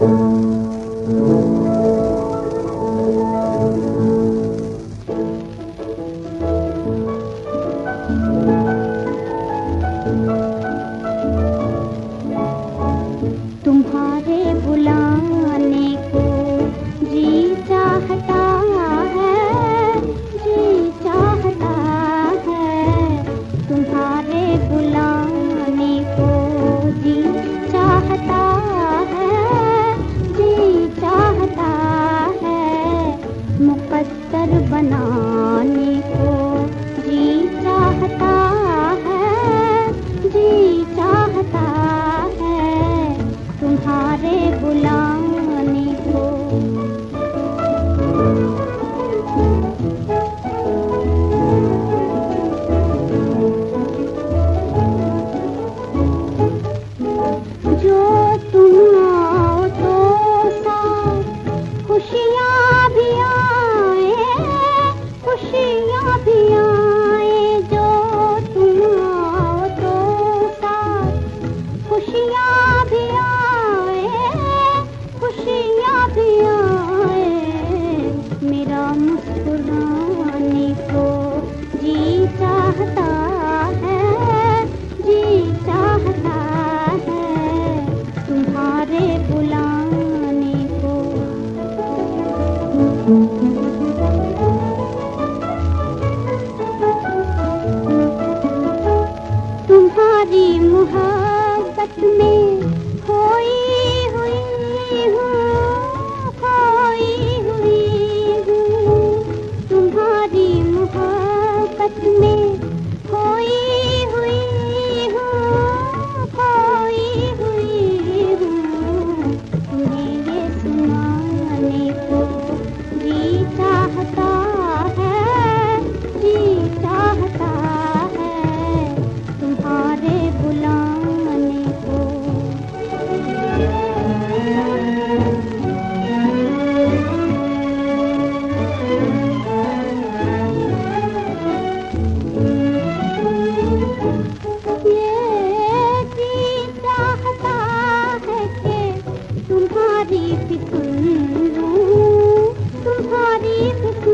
Música तुम्हारी मोहब्बत में तुम्हारी फ़िक्र तुम्हारी फ़िक्र